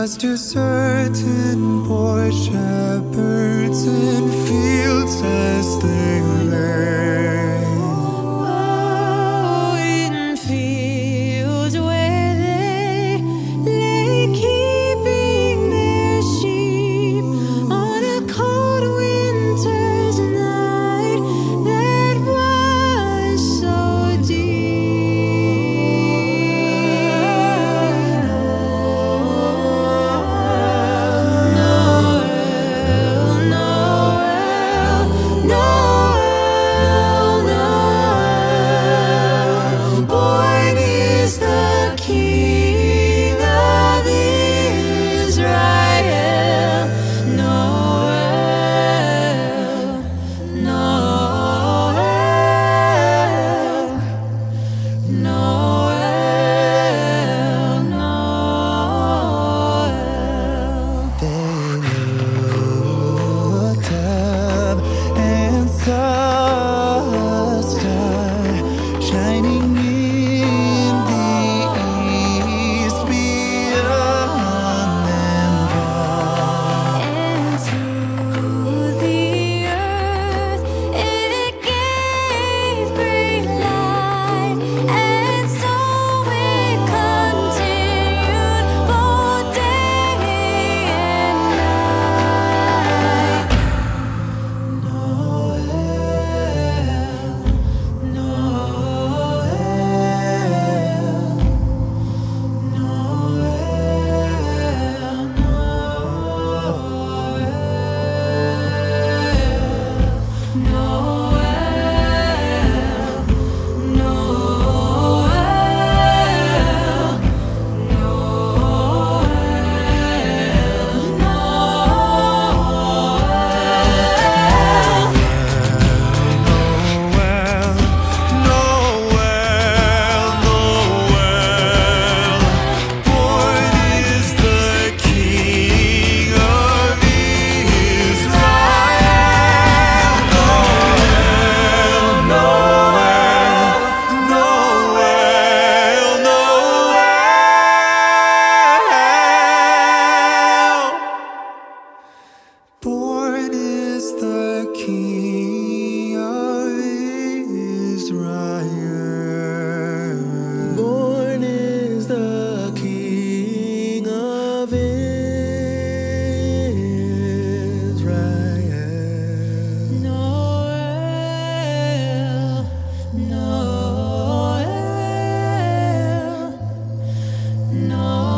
was to certain poor shepherds the Born is the King of Israel. Noel, Noel, Noel.